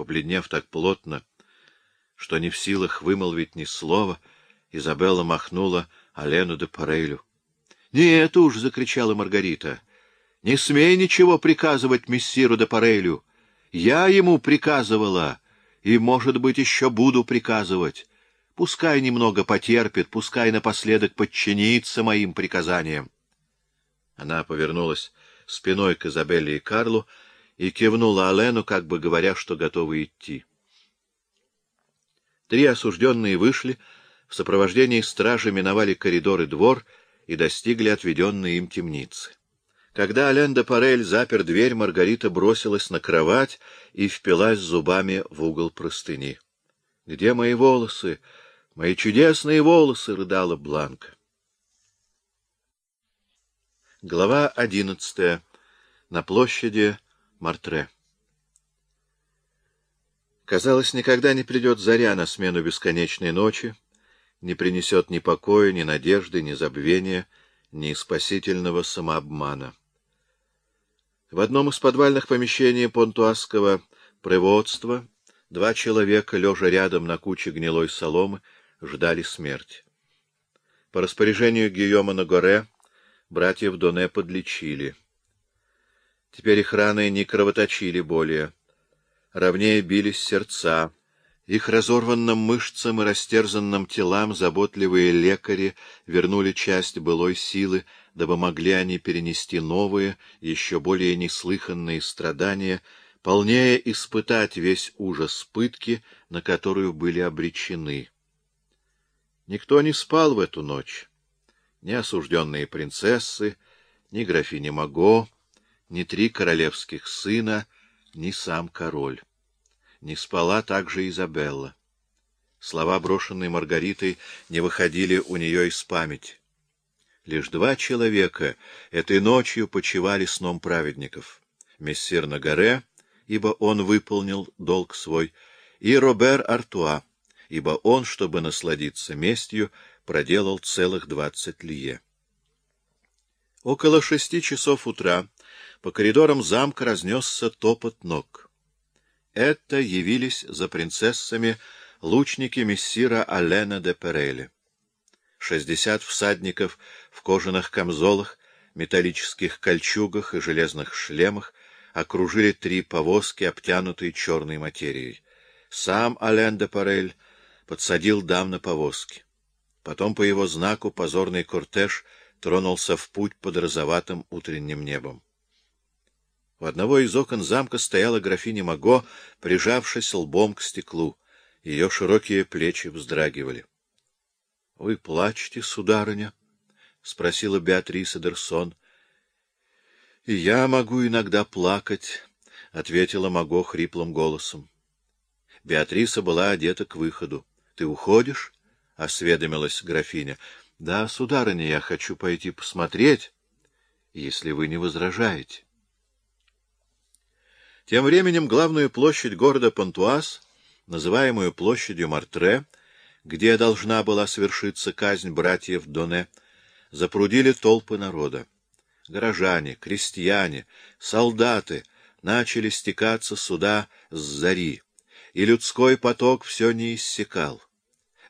Побледнев так плотно, что не в силах вымолвить ни слова, Изабелла махнула Алену де Парейлю. — Нет уж! — закричала Маргарита. — Не смей ничего приказывать мессиру де Парейлю. Я ему приказывала, и, может быть, еще буду приказывать. Пускай немного потерпит, пускай напоследок подчинится моим приказаниям. Она повернулась спиной к Изабелле и Карлу и кивнула Алену, как бы говоря, что готовы идти. Три осужденные вышли, в сопровождении стражи миновали коридор и двор и достигли отведенной им темницы. Когда Ален де Парель запер дверь, Маргарита бросилась на кровать и впилась зубами в угол простыни. — Где мои волосы? Мои чудесные волосы! — рыдала Бланка. Глава одиннадцатая. На площади Мартре. Казалось, никогда не придет заря на смену бесконечной ночи, не принесет ни покоя, ни надежды, ни забвения, ни спасительного самообмана. В одном из подвальных помещений понтуасского проводства два человека, лежа рядом на куче гнилой соломы, ждали смерти. По распоряжению Гийома Нагоре братьев Доне подлечили. Теперь их раны не кровоточили более. Ровнее бились сердца. Их разорванным мышцам и растерзанным телам заботливые лекари вернули часть былой силы, дабы могли они перенести новые, еще более неслыханные страдания, полнее испытать весь ужас пытки, на которую были обречены. Никто не спал в эту ночь ни осужденные принцессы, ни графиня Маго, ни три королевских сына, ни сам король. Не спала также Изабелла. Слова, брошенные Маргаритой, не выходили у нее из памяти. Лишь два человека этой ночью почивали сном праведников. Мессир Нагаре, ибо он выполнил долг свой, и Робер Артуа, ибо он, чтобы насладиться местью, проделал целых двадцать лье. Около шести часов утра по коридорам замка разнесся топот ног. Это явились за принцессами лучники мессира Алена де Переле. Шестьдесят всадников в кожаных камзолах, металлических кольчугах и железных шлемах окружили три повозки, обтянутые черной материей. Сам Ален де Парель подсадил дам на повозки. Потом по его знаку позорный кортеж тронулся в путь под розоватым утренним небом. У одного из окон замка стояла графиня Маго, прижавшись лбом к стеклу. Ее широкие плечи вздрагивали. — Вы плачете, сударыня? — спросила Беатриса Дерсон. — И я могу иногда плакать, — ответила Маго хриплым голосом. Беатриса была одета к выходу. — Ты уходишь? — осведомилась графиня. — Да, сударыня, я хочу пойти посмотреть, если вы не возражаете. Тем временем главную площадь города Пантуаз, называемую площадью Мартре, где должна была свершиться казнь братьев Доне, запрудили толпы народа. Горожане, крестьяне, солдаты начали стекаться сюда с зари, и людской поток все не иссякал.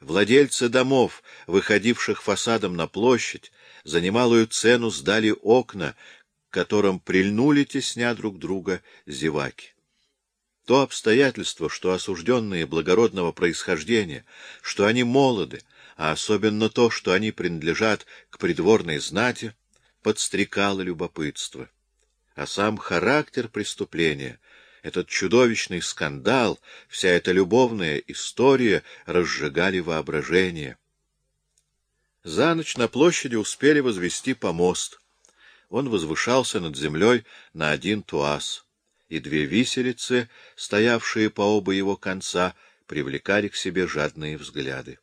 Владельцы домов, выходивших фасадом на площадь, за немалую цену сдали окна, которым прильнули, тесня друг друга, зеваки. То обстоятельство, что осужденные благородного происхождения, что они молоды, а особенно то, что они принадлежат к придворной знати, подстрекало любопытство. А сам характер преступления — этот чудовищный скандал, вся эта любовная история разжигали воображение. За ночь на площади успели возвести помост. Он возвышался над землей на один туаз, и две виселицы, стоявшие по оба его конца, привлекали к себе жадные взгляды.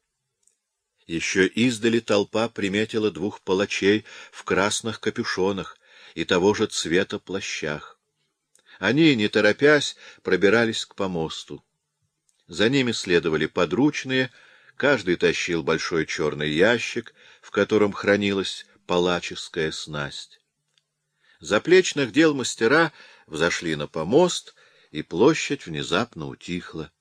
Еще издали толпа приметила двух палачей в красных капюшонах и того же цвета плащах. Они, не торопясь, пробирались к помосту. За ними следовали подручные, каждый тащил большой черный ящик, в котором хранилась палаческая снасть. Заплечных дел мастера взошли на помост и площадь внезапно утихла.